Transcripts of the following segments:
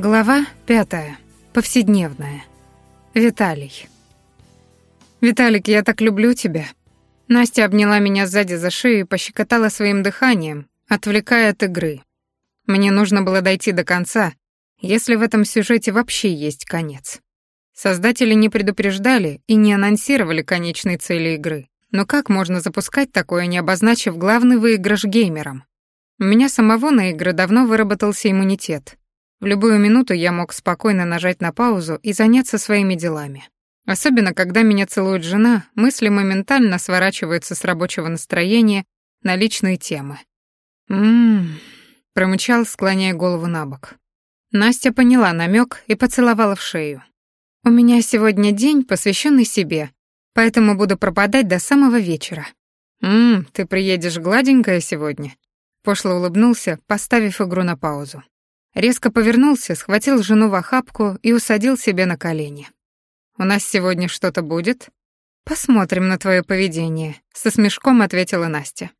Глава пятая. Повседневная. Виталий. «Виталик, я так люблю тебя». Настя обняла меня сзади за шею и пощекотала своим дыханием, отвлекая от игры. Мне нужно было дойти до конца, если в этом сюжете вообще есть конец. Создатели не предупреждали и не анонсировали конечной цели игры. Но как можно запускать такое, не обозначив главный выигрыш геймерам? У меня самого на игры давно выработался иммунитет, в любую минуту я мог спокойно нажать на паузу и заняться своими делами. Особенно, когда меня целует жена, мысли моментально сворачиваются с рабочего настроения на личные темы. «М-м-м», промычал, склоняя голову на бок. Настя поняла намек и поцеловала в шею. «У меня сегодня день, посвященный себе, поэтому буду пропадать до самого вечера». «Ммм, ты приедешь гладенькая сегодня?» Пошло улыбнулся, поставив игру на паузу. Резко повернулся, схватил жену в охапку и усадил себе на колени. «У нас сегодня что-то будет?» «Посмотрим на твое поведение», — со смешком ответила Настя.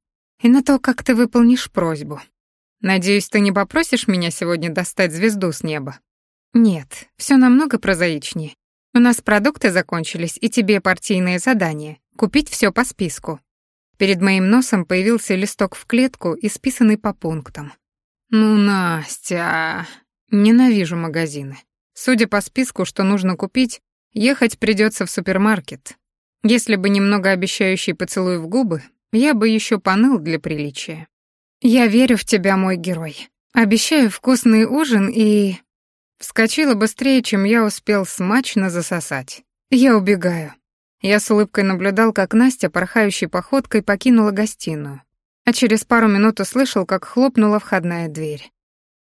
«И на то, как ты выполнишь просьбу. Надеюсь, ты не попросишь меня сегодня достать звезду с неба?» «Нет, все намного прозаичнее. У нас продукты закончились, и тебе партийное задание — купить все по списку». Перед моим носом появился листок в клетку, исписанный по пунктам. «Ну, Настя...» Ненавижу магазины. Судя по списку, что нужно купить, ехать придется в супермаркет. Если бы немного обещающий поцелуй в губы, я бы еще поныл для приличия. «Я верю в тебя, мой герой. Обещаю вкусный ужин и...» Вскочила быстрее, чем я успел смачно засосать. «Я убегаю». Я с улыбкой наблюдал, как Настя, порхающей походкой, покинула гостиную а через пару минут услышал, как хлопнула входная дверь.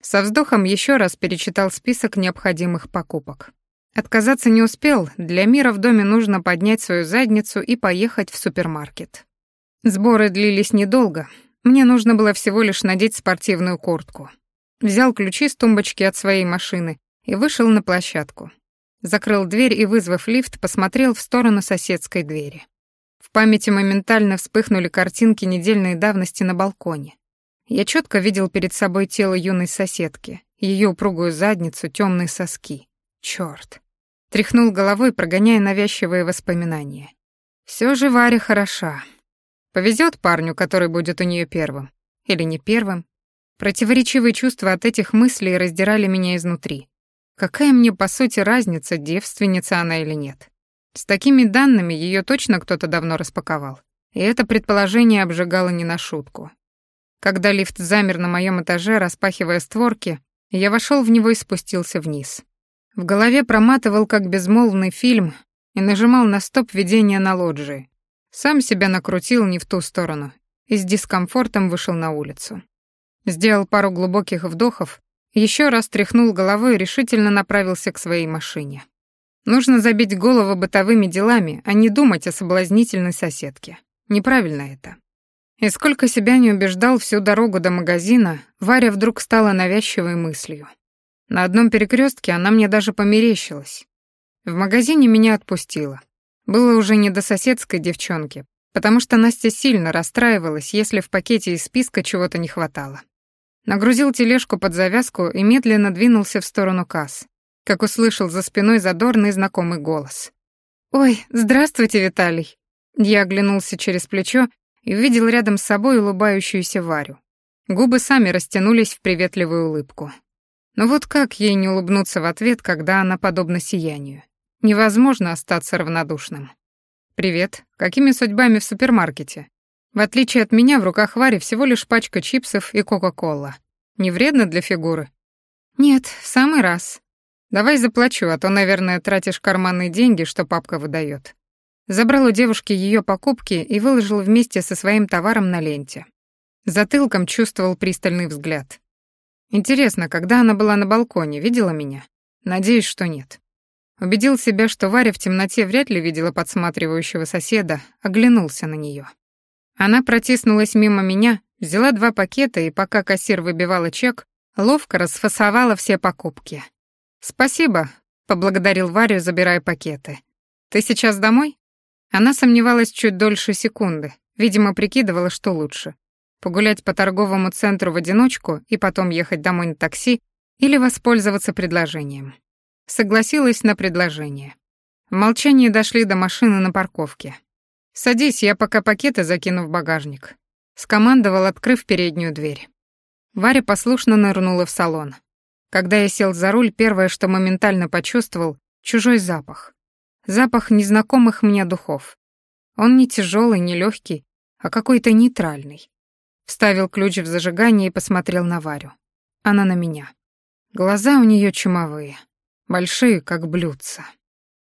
Со вздохом еще раз перечитал список необходимых покупок. Отказаться не успел, для мира в доме нужно поднять свою задницу и поехать в супермаркет. Сборы длились недолго, мне нужно было всего лишь надеть спортивную куртку. Взял ключи с тумбочки от своей машины и вышел на площадку. Закрыл дверь и, вызвав лифт, посмотрел в сторону соседской двери. В памяти моментально вспыхнули картинки недельной давности на балконе. Я четко видел перед собой тело юной соседки, ее упругую задницу, темные соски. Черт! Тряхнул головой, прогоняя навязчивые воспоминания. Все же Варя хороша. Повезет парню, который будет у нее первым. Или не первым. Противоречивые чувства от этих мыслей раздирали меня изнутри. Какая мне, по сути, разница, девственница она или нет? С такими данными ее точно кто-то давно распаковал. И это предположение обжигало не на шутку. Когда лифт замер на моем этаже, распахивая створки, я вошел в него и спустился вниз. В голове проматывал как безмолвный фильм и нажимал на стоп ведения на лоджии. Сам себя накрутил не в ту сторону и с дискомфортом вышел на улицу. Сделал пару глубоких вдохов, еще раз тряхнул головой и решительно направился к своей машине. Нужно забить голову бытовыми делами, а не думать о соблазнительной соседке. Неправильно это. И сколько себя не убеждал всю дорогу до магазина, Варя вдруг стала навязчивой мыслью. На одном перекрестке она мне даже померещилась. В магазине меня отпустила. Было уже не до соседской девчонки, потому что Настя сильно расстраивалась, если в пакете из списка чего-то не хватало. Нагрузил тележку под завязку и медленно двинулся в сторону касс как услышал за спиной задорный знакомый голос. «Ой, здравствуйте, Виталий!» Я оглянулся через плечо и увидел рядом с собой улыбающуюся Варю. Губы сами растянулись в приветливую улыбку. Но вот как ей не улыбнуться в ответ, когда она подобна сиянию? Невозможно остаться равнодушным. «Привет. Какими судьбами в супермаркете?» В отличие от меня, в руках Вари всего лишь пачка чипсов и Кока-Кола. Не вредно для фигуры? Нет, в самый раз. Давай заплачу, а то, наверное, тратишь карманные деньги, что папка выдает. Забрал у девушки ее покупки и выложил вместе со своим товаром на ленте. Затылком чувствовал пристальный взгляд. Интересно, когда она была на балконе, видела меня? Надеюсь, что нет. Убедил себя, что Варя в темноте вряд ли видела подсматривающего соседа, оглянулся на нее. Она протиснулась мимо меня, взяла два пакета и, пока кассир выбивала чек, ловко расфасовала все покупки. «Спасибо», — поблагодарил Варю, забирая пакеты. «Ты сейчас домой?» Она сомневалась чуть дольше секунды, видимо, прикидывала, что лучше. Погулять по торговому центру в одиночку и потом ехать домой на такси или воспользоваться предложением. Согласилась на предложение. В молчании дошли до машины на парковке. «Садись, я пока пакеты закину в багажник», — скомандовал, открыв переднюю дверь. Варя послушно нырнула в салон. Когда я сел за руль, первое, что моментально почувствовал — чужой запах. Запах незнакомых мне духов. Он не тяжелый, не легкий, а какой-то нейтральный. Вставил ключ в зажигание и посмотрел на Варю. Она на меня. Глаза у нее чумовые, большие, как блюдца.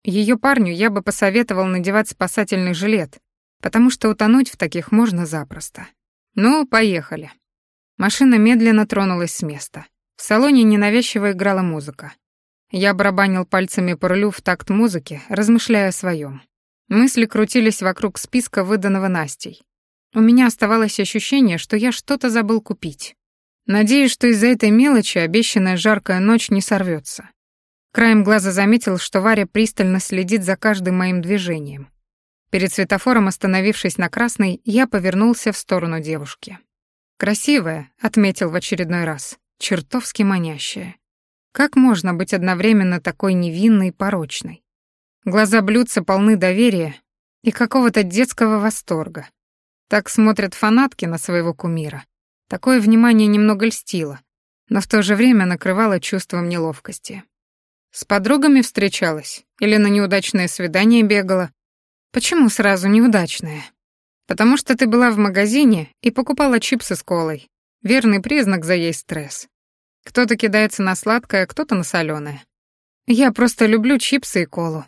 Ее парню я бы посоветовал надевать спасательный жилет, потому что утонуть в таких можно запросто. Ну, поехали. Машина медленно тронулась с места. В салоне ненавязчиво играла музыка. Я барабанил пальцами по рулю в такт музыки, размышляя о своем. Мысли крутились вокруг списка, выданного Настей. У меня оставалось ощущение, что я что-то забыл купить. Надеюсь, что из-за этой мелочи обещанная жаркая ночь не сорвется. Краем глаза заметил, что Варя пристально следит за каждым моим движением. Перед светофором, остановившись на красный, я повернулся в сторону девушки. «Красивая», — отметил в очередной раз, — «чертовски манящая». Как можно быть одновременно такой невинной и порочной? Глаза блюдца полны доверия и какого-то детского восторга. Так смотрят фанатки на своего кумира. Такое внимание немного льстило, но в то же время накрывало чувством неловкости. С подругами встречалась или на неудачное свидание бегала? Почему сразу неудачное? Потому что ты была в магазине и покупала чипсы с колой. Верный признак заесть стресс. Кто-то кидается на сладкое, кто-то на соленое. Я просто люблю чипсы и колу.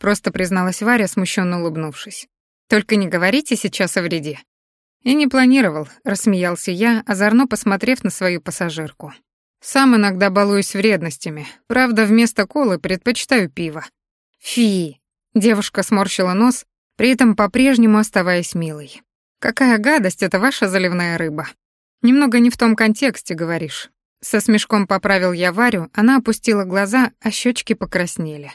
Просто призналась Варя, смущенно улыбнувшись. Только не говорите сейчас о вреде. И не планировал, рассмеялся я, озорно посмотрев на свою пассажирку. Сам иногда балуюсь вредностями. Правда, вместо колы предпочитаю пиво. Фи. Девушка сморщила нос, при этом по-прежнему оставаясь милой. «Какая гадость, это ваша заливная рыба. Немного не в том контексте, говоришь». Со смешком поправил я Варю, она опустила глаза, а щечки покраснели.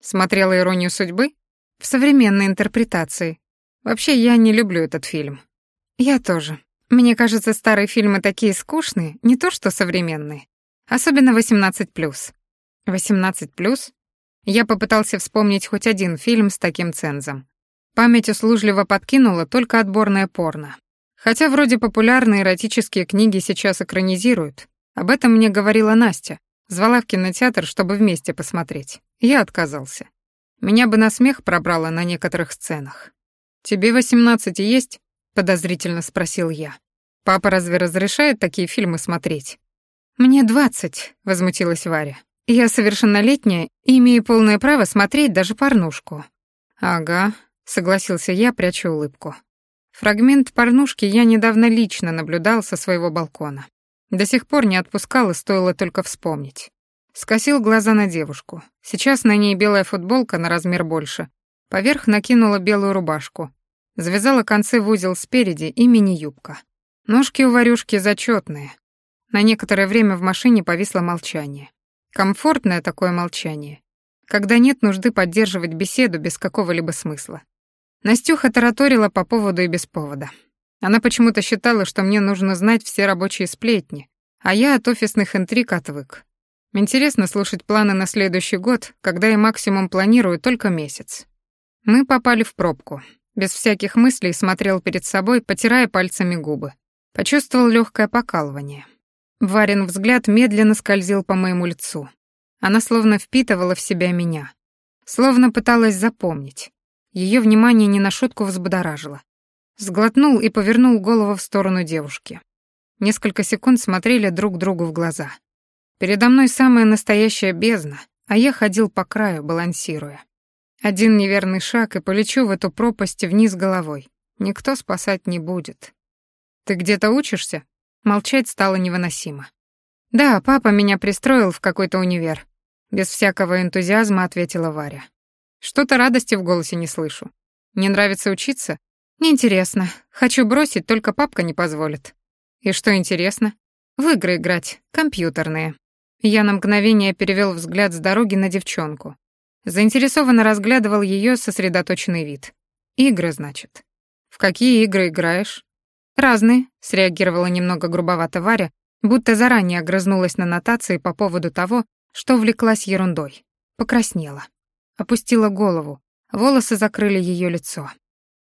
Смотрела «Иронию судьбы»? В современной интерпретации. Вообще, я не люблю этот фильм. Я тоже. Мне кажется, старые фильмы такие скучные, не то что современные. Особенно 18+. 18+? Я попытался вспомнить хоть один фильм с таким цензом. Память услужливо подкинула только отборное порно. Хотя вроде популярные эротические книги сейчас экранизируют. Об этом мне говорила Настя. Звала в кинотеатр, чтобы вместе посмотреть. Я отказался. Меня бы на смех пробрало на некоторых сценах. «Тебе восемнадцать есть?» — подозрительно спросил я. «Папа разве разрешает такие фильмы смотреть?» «Мне двадцать», — возмутилась Варя. «Я совершеннолетняя и имею полное право смотреть даже порнушку». «Ага, согласился я, пряча улыбку. Фрагмент порнушки я недавно лично наблюдал со своего балкона. До сих пор не отпускал, и стоило только вспомнить. Скосил глаза на девушку. Сейчас на ней белая футболка на размер больше. Поверх накинула белую рубашку. Завязала концы в узел спереди и мини-юбка. Ножки у Варюшки зачетные. На некоторое время в машине повисло молчание. Комфортное такое молчание, когда нет нужды поддерживать беседу без какого-либо смысла. Настюха тараторила по поводу и без повода. Она почему-то считала, что мне нужно знать все рабочие сплетни, а я от офисных интриг отвык. Интересно слушать планы на следующий год, когда я максимум планирую только месяц. Мы попали в пробку. Без всяких мыслей смотрел перед собой, потирая пальцами губы. Почувствовал легкое покалывание. Варин взгляд медленно скользил по моему лицу. Она словно впитывала в себя меня. Словно пыталась запомнить. Ее внимание не на шутку взбудоражило. Сглотнул и повернул голову в сторону девушки. Несколько секунд смотрели друг другу в глаза. Передо мной самая настоящая бездна, а я ходил по краю, балансируя. Один неверный шаг и полечу в эту пропасть вниз головой. Никто спасать не будет. «Ты где-то учишься?» Молчать стало невыносимо. «Да, папа меня пристроил в какой-то универ», — без всякого энтузиазма ответила Варя. Что-то радости в голосе не слышу. Не нравится учиться? Неинтересно. Хочу бросить, только папка не позволит. И что интересно? В игры играть, компьютерные. Я на мгновение перевел взгляд с дороги на девчонку. Заинтересованно разглядывал ее сосредоточенный вид. Игры, значит. В какие игры играешь? Разные, среагировала немного грубовато Варя, будто заранее огрызнулась на нотации по поводу того, что увлеклась ерундой. Покраснела. Опустила голову. Волосы закрыли ее лицо.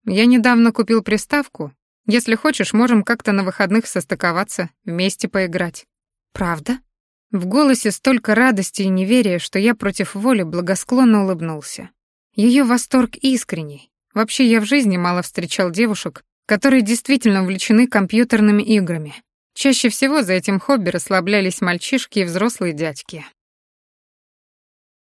«Я недавно купил приставку. Если хочешь, можем как-то на выходных состыковаться, вместе поиграть». «Правда?» В голосе столько радости и неверия, что я против воли благосклонно улыбнулся. Ее восторг искренний. Вообще я в жизни мало встречал девушек, которые действительно увлечены компьютерными играми. Чаще всего за этим хобби расслаблялись мальчишки и взрослые дядьки.